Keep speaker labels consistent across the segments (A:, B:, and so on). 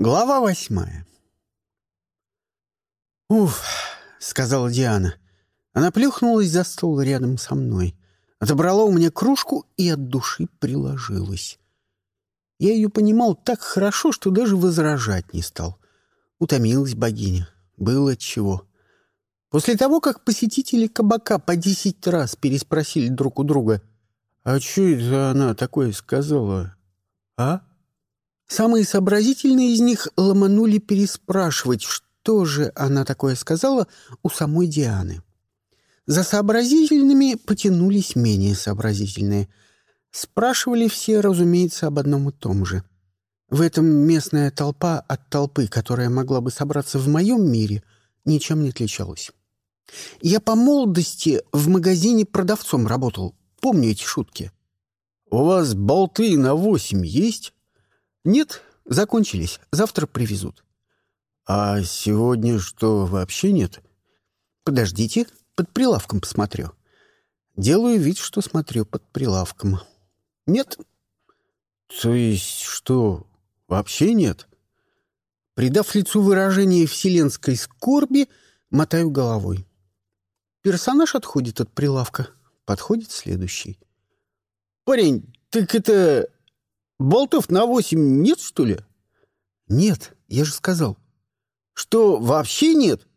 A: Глава восьмая. «Уф», — сказала Диана. Она плюхнулась за стол рядом со мной, отобрала у меня кружку и от души приложилась. Я ее понимал так хорошо, что даже возражать не стал. Утомилась богиня. Было чего. После того, как посетители кабака по десять раз переспросили друг у друга, «А что это она такое сказала? А?» Самые сообразительные из них ломанули переспрашивать, что же она такое сказала у самой Дианы. За сообразительными потянулись менее сообразительные. Спрашивали все, разумеется, об одном и том же. В этом местная толпа от толпы, которая могла бы собраться в моем мире, ничем не отличалась. Я по молодости в магазине продавцом работал. Помню эти шутки. «У вас болты на восемь есть?» «Нет, закончились. Завтра привезут». «А сегодня что, вообще нет?» «Подождите, под прилавком посмотрю». Делаю вид, что смотрю под прилавком. «Нет». «То есть что, вообще нет?» Придав лицу выражение вселенской скорби, мотаю головой. Персонаж отходит от прилавка. Подходит следующий. «Парень, так это Болтов на восемь нет, что ли? Нет, я же сказал. Что, вообще нет?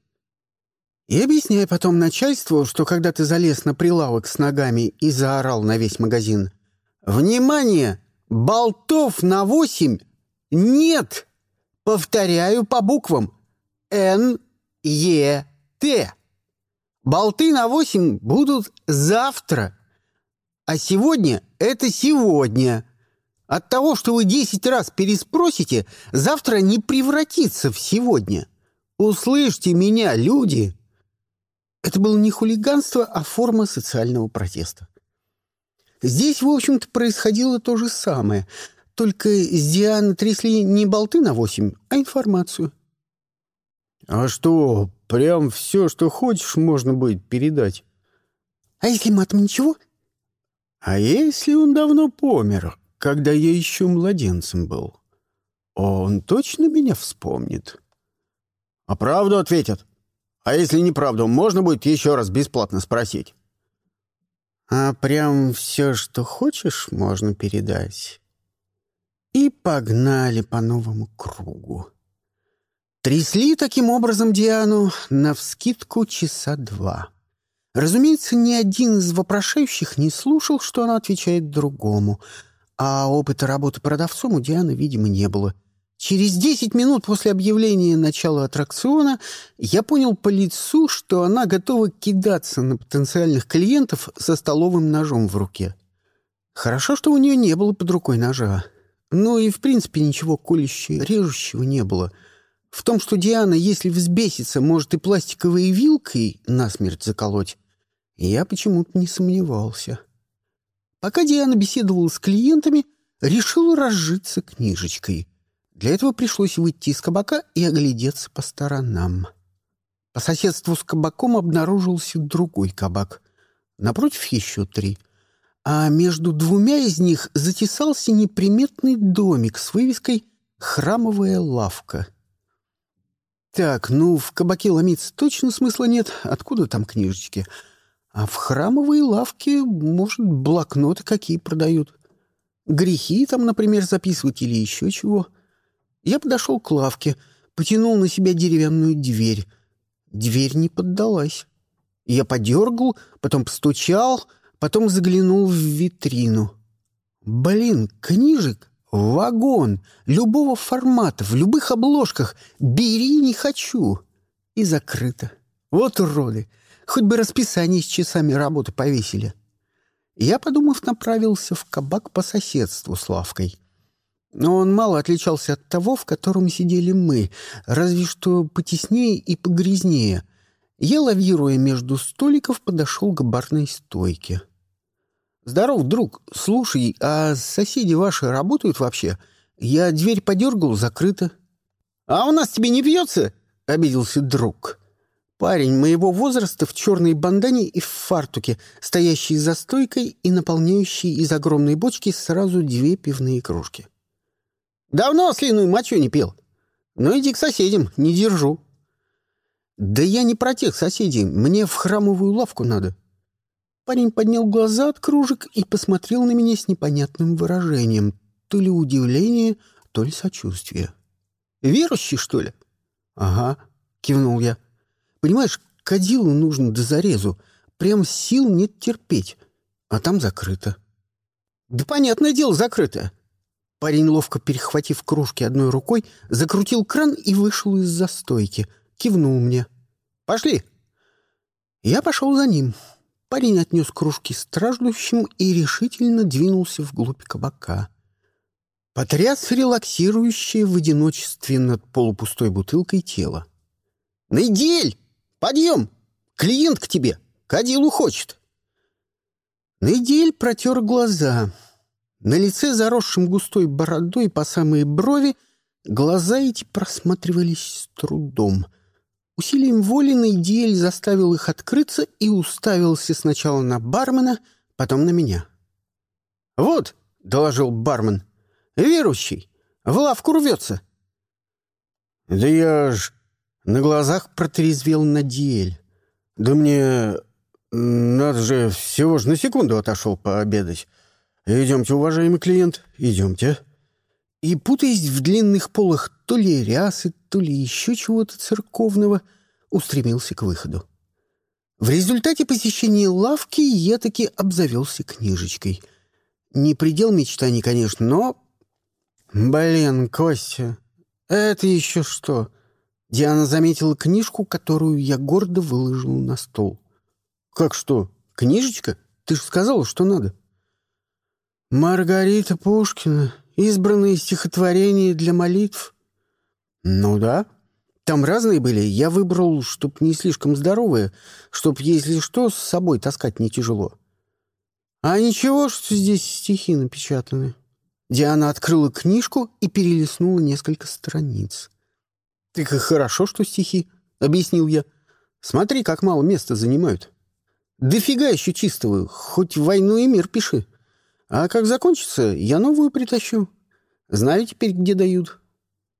A: И объясняй потом начальству, что когда ты залез на прилавок с ногами и заорал на весь магазин. «Внимание! Болтов на восемь нет!» Повторяю по буквам. Н, Е, Т. Болты на восемь будут завтра. А сегодня — это сегодня. От того, что вы десять раз переспросите, завтра не превратится в сегодня. Услышьте меня, люди!» Это было не хулиганство, а форма социального протеста. Здесь, в общем-то, происходило то же самое, только с Дианы трясли не болты на восемь, а информацию. «А что, прям все, что хочешь, можно будет передать?» «А если матом ничего?» «А если он давно помер?» Когда я еще младенцем был. Он точно меня вспомнит? А правду ответят. А если неправду, можно будет еще раз бесплатно спросить. А прям все, что хочешь, можно передать. И погнали по новому кругу. Трясли таким образом Диану навскидку часа два. Разумеется, ни один из вопрошающих не слушал, что она отвечает другому — а опыта работы продавцом у Дианы, видимо, не было. Через десять минут после объявления начала аттракциона я понял по лицу, что она готова кидаться на потенциальных клиентов со столовым ножом в руке. Хорошо, что у нее не было под рукой ножа. Ну и, в принципе, ничего колющего, режущего не было. В том, что Диана, если взбесится, может и пластиковой вилкой насмерть заколоть, я почему-то не сомневался. Пока Диана беседовала с клиентами, решила разжиться книжечкой. Для этого пришлось выйти из кабака и оглядеться по сторонам. По соседству с кабаком обнаружился другой кабак. Напротив еще три. А между двумя из них затесался неприметный домик с вывеской «Храмовая лавка». Так, ну, в кабаке ломиться точно смысла нет. Откуда там книжечки? — а в храмовой лавке, может, блокноты какие продают. Грехи там, например, записывать или еще чего. Я подошел к лавке, потянул на себя деревянную дверь. Дверь не поддалась. Я подергал, потом постучал, потом заглянул в витрину. Блин, книжек вагон, любого формата, в любых обложках. Бери, не хочу. И закрыто. Вот уроды. Хоть бы расписание с часами работы повесили. Я, подумав, направился в кабак по соседству с лавкой. Но он мало отличался от того, в котором сидели мы, разве что потеснее и погрязнее. Я, лавируя между столиков, подошел к барной стойке. «Здоров, друг. Слушай, а соседи ваши работают вообще? Я дверь подергал, закрыта». «А у нас тебе не бьется?» — обиделся друг. Парень моего возраста в черной бандане и в фартуке, стоящий за стойкой и наполняющий из огромной бочки сразу две пивные кружки. «Давно слиную мочу не пил?» Ну, иди к соседям, не держу. Да я не про тех соседей, мне в храмовую лавку надо. Парень поднял глаза от кружек и посмотрел на меня с непонятным выражением, то ли удивление, то ли сочувствие. «Верующий, что ли?» «Ага», — кивнул я. «Понимаешь, кадилу нужно до зарезу. Прям сил нет терпеть. А там закрыто». «Да понятное дело, закрыто». Парень, ловко перехватив кружки одной рукой, закрутил кран и вышел из застойки. Кивнул мне. «Пошли». Я пошел за ним. Парень отнес кружки страждущим и решительно двинулся вглубь кабака. Потряс релаксирующее в одиночестве над полупустой бутылкой тело. «Найдель! Подъем! Клиент к тебе! Кадилу хочет!» Найдель протер глаза. На лице, заросшем густой бородой по самые брови, глаза эти просматривались с трудом. Усилием воли Найдель заставил их открыться и уставился сначала на бармена, потом на меня. «Вот», — доложил бармен, — «верующий, в лавку рвется». «Да я ж...» — на глазах протрезвел Надиэль. «Да мне надо же, всего же на секунду отошел пообедать. Идемте, уважаемый клиент, идемте. И, путаясь в длинных полах то ли рясы, то ли еще чего-то церковного, устремился к выходу. В результате посещения лавки я таки обзавелся книжечкой. Не предел мечтаний, конечно, но... Блин, Костя, это еще что? Диана заметила книжку, которую я гордо выложил на стол. «Как что? Книжечка? Ты же сказала, что надо». «Маргарита Пушкина. Избранные стихотворения для молитв». «Ну да. Там разные были. Я выбрал, чтоб не слишком здоровые, чтоб, если что, с собой таскать не тяжело». «А ничего, что здесь стихи напечатаны?» Диана открыла книжку и перелистнула несколько страниц. «Так и хорошо, что стихи», — объяснил я. «Смотри, как мало места занимают». Дофига еще чистого, хоть войну и мир пиши. А как закончится, я новую притащу. Знаю теперь, где дают.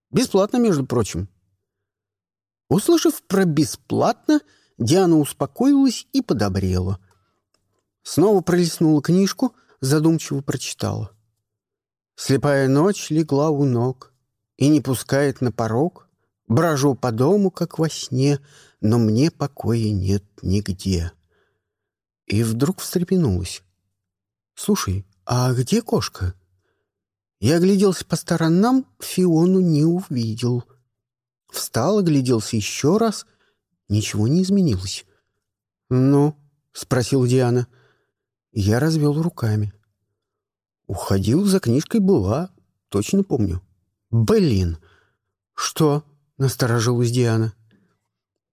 A: Бесплатно, между прочим. Услышав про «бесплатно», Диана успокоилась и подобрела. Снова пролистнула книжку, задумчиво прочитала. «Слепая ночь легла у ног и не пускает на порог. Брожу по дому, как во сне, но мне покоя нет нигде» и вдруг встрепенулась. «Слушай, а где кошка?» Я огляделся по сторонам, Фиону не увидел. Встал, огляделся еще раз. Ничего не изменилось. «Ну?» — спросил Диана. Я развел руками. Уходил за книжкой была, точно помню. «Блин!» «Что?» — насторожилась Диана.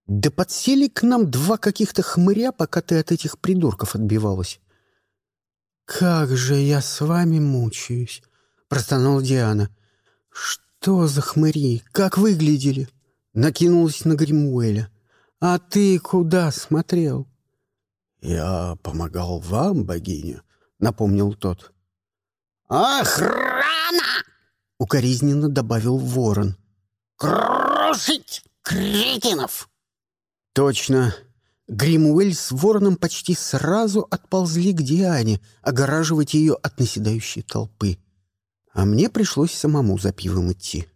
A: Да подсели к нам два каких-то хмыря, пока ты от этих придурков отбивалась. «Как же я с вами мучаюсь!» — простонала Диана. «Что за хмыри? Как выглядели?» Накинулась на Гримуэля. «А ты куда смотрел?» «Я помогал вам, богиня», — напомнил тот.
B: «Охрана!»
A: — укоризненно добавил ворон.
B: «Крушить кретинов!»
A: Точно. Гримуэль с вороном почти сразу отползли к Диане, огораживать ее от наседающей толпы. А мне пришлось самому за пивом идти.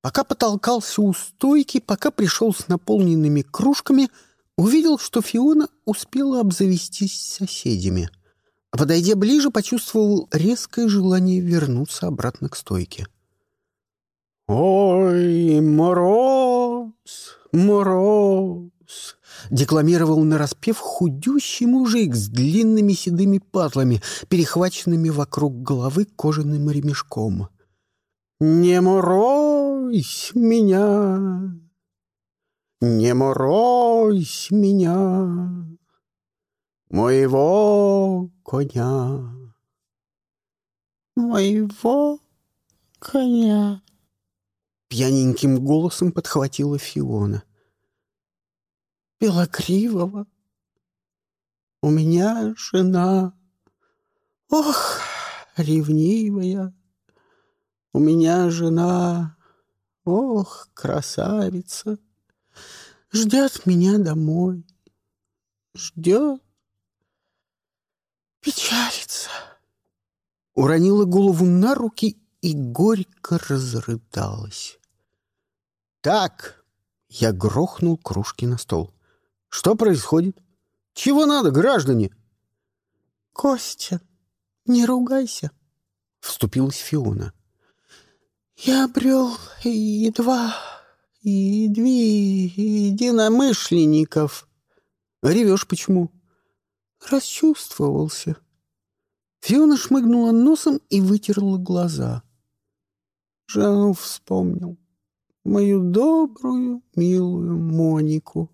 A: Пока потолкался у стойки, пока пришел с наполненными кружками, увидел, что Фиона успела обзавестись соседями. А подойдя ближе, почувствовал резкое желание вернуться обратно к стойке. «Ой, мороз!» мороз!» — декламировал нараспев худющий мужик с длинными седыми патлами, перехваченными вокруг головы кожаным ремешком. «Не морозь меня! Не морозь меня! Моего коня!»
B: «Моего коня!»
A: Пьяненьким голосом подхватила Фиона. «Белокривого? У меня жена. Ох, ревнивая! У меня жена Ох, красавица! Ждет меня домой. Ждет. Печалится. Уронила голову на руки и горько разрыдалась. «Так!» — я грохнул кружки на стол. «Что происходит? Чего надо, граждане?» «Костя, не ругайся!» — вступилась Фиона. «Я обрел едва и две единомышленников». «Ревешь почему?» «Расчувствовался». Фиона шмыгнула носом и вытерла глаза. Жану вспомнил мою добрую, милую Монику.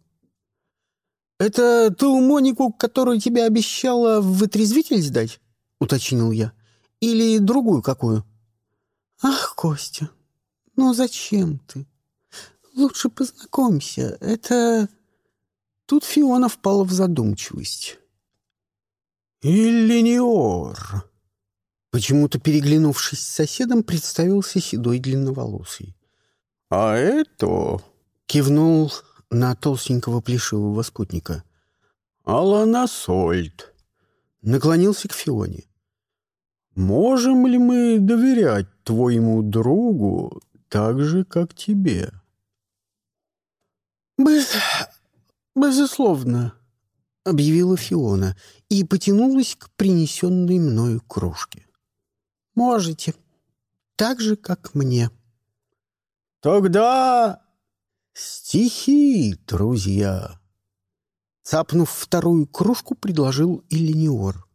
A: «Это ту Монику, которую тебе обещала в вытрезвитель сдать?» — уточнил я. «Или другую какую?» «Ах, Костя, ну зачем ты? Лучше познакомься. Это...» Тут Фиона впала в задумчивость. «Иллиниор!» Почему-то, переглянувшись с соседом, представился седой длинноволосый. «А это...» — кивнул на толстенького плешивого спутника. «Алана Сольд». Наклонился к Фионе. «Можем ли мы доверять твоему другу так же, как тебе?» «Без... безусловно», — объявила Фиона и потянулась к принесенной мною кружке. «Можете. Так же, как мне». «Тогда стихи, друзья!» Цапнув вторую кружку, предложил Иллиниор.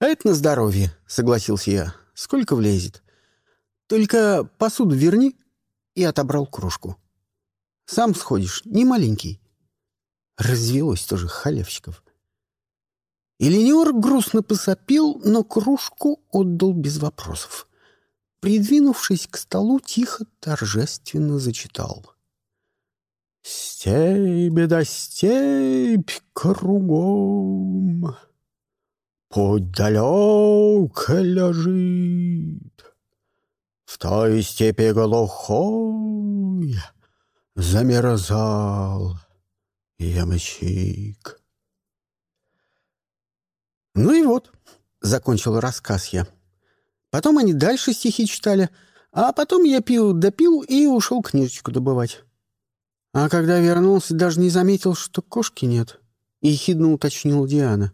A: «Это на здоровье», — согласился я. «Сколько влезет? Только посуду верни». И отобрал кружку. «Сам сходишь, не маленький». Развелось тоже халявщиков. Иллиниор грустно посопил, но кружку отдал без вопросов придвинувшись к столу, тихо, торжественно зачитал. «Степь да степь кругом, путь далек лежит, в той степи глухой замерзал ямщик». «Ну и вот», — закончил рассказ я, — Потом они дальше стихи читали, а потом я пил допил и ушел книжечку добывать. А когда вернулся, даже не заметил, что кошки нет, — ехидно уточнил Диана.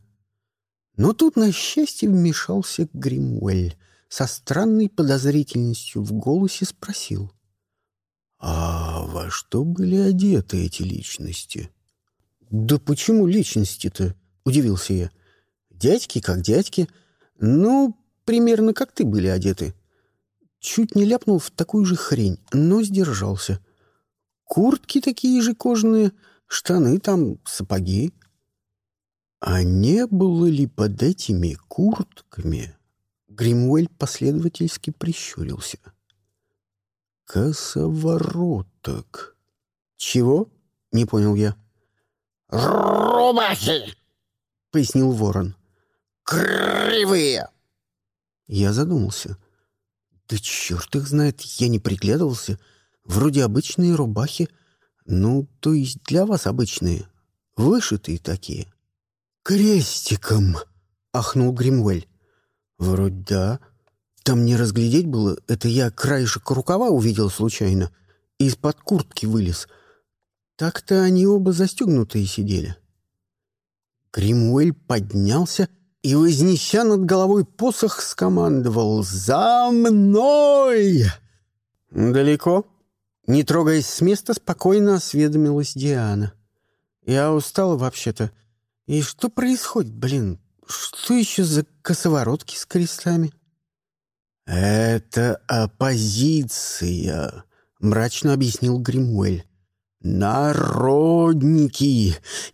A: Но тут, на счастье, вмешался Гримуэль. Со странной подозрительностью в голосе спросил. «А во что были одеты эти личности?» «Да почему личности-то?» — удивился я. «Дядьки как дядьки. Ну, примерно как ты были одеты. Чуть не ляпнул в такую же хрень, но сдержался. Куртки такие же кожаные, штаны там, сапоги. А не было ли под этими куртками? Гримуэль последовательски прищурился. Косовороток. Чего? Не понял я.
B: «Рубахи!»
A: — пояснил ворон.
B: «Кривые!»
A: Я задумался. Да черт их знает, я не приглядывался. Вроде обычные рубахи. Ну, то есть для вас обычные. Вышитые такие. «Крестиком!» — ахнул Гримвель. «Вроде да. Там не разглядеть было. Это я краешек рукава увидел случайно. Из-под куртки вылез. Так-то они оба застегнутые сидели». Гримуэль поднялся и, вознеся над головой посох, скомандовал «За мной!» «Далеко?» Не трогаясь с места, спокойно осведомилась Диана. «Я устала вообще-то. И что происходит, блин? Что еще за косоворотки с крестами?» «Это оппозиция», — мрачно объяснил Гримуэль. «Народники!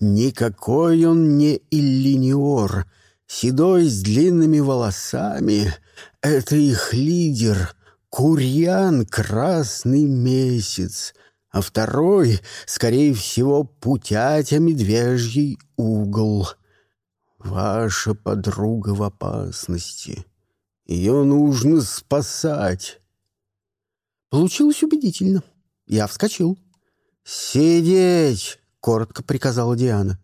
A: Никакой он не иллиниор седой с длинными волосами. Это их лидер, Курьян Красный Месяц, а второй, скорее всего, Путятя Медвежий Угол. Ваша подруга в опасности. Ее нужно спасать. Получилось убедительно. Я вскочил. «Сидеть!» — коротко приказала Диана.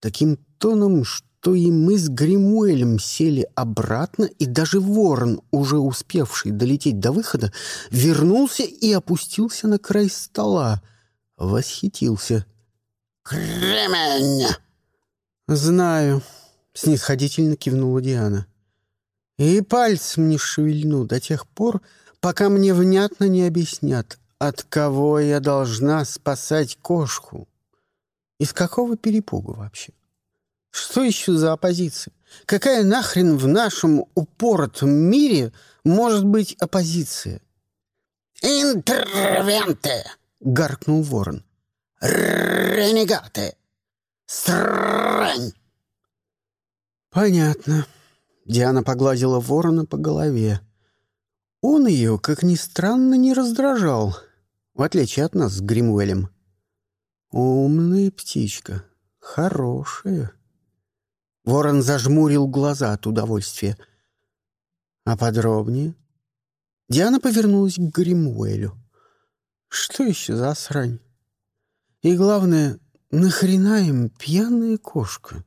A: Таким тоном, что и мы с Гримуэлем сели обратно, и даже ворон, уже успевший долететь до выхода, вернулся и опустился на край стола. Восхитился.
B: «Кремень!»
A: «Знаю», — снисходительно кивнула Диана. «И пальцем не шевельну до тех пор, пока мне внятно не объяснят, от кого я должна спасать кошку. Из какого перепугу вообще? Что еще за оппозиция? Какая нахрен в нашем упоротом мире может быть оппозиция?
B: «Интервенты!»
A: — гаркнул ворон.
B: «Ренегаты! Срань!»
A: «Понятно». Диана погладила ворона по голове. Он ее, как ни странно, не раздражал, в отличие от нас с Гримуэлем. «Умная птичка, хорошая». Ворон зажмурил глаза от удовольствия. «А подробнее?» Диана повернулась к Гримуэлю. «Что еще за срань? И главное, нахрена им пьяная кошка?»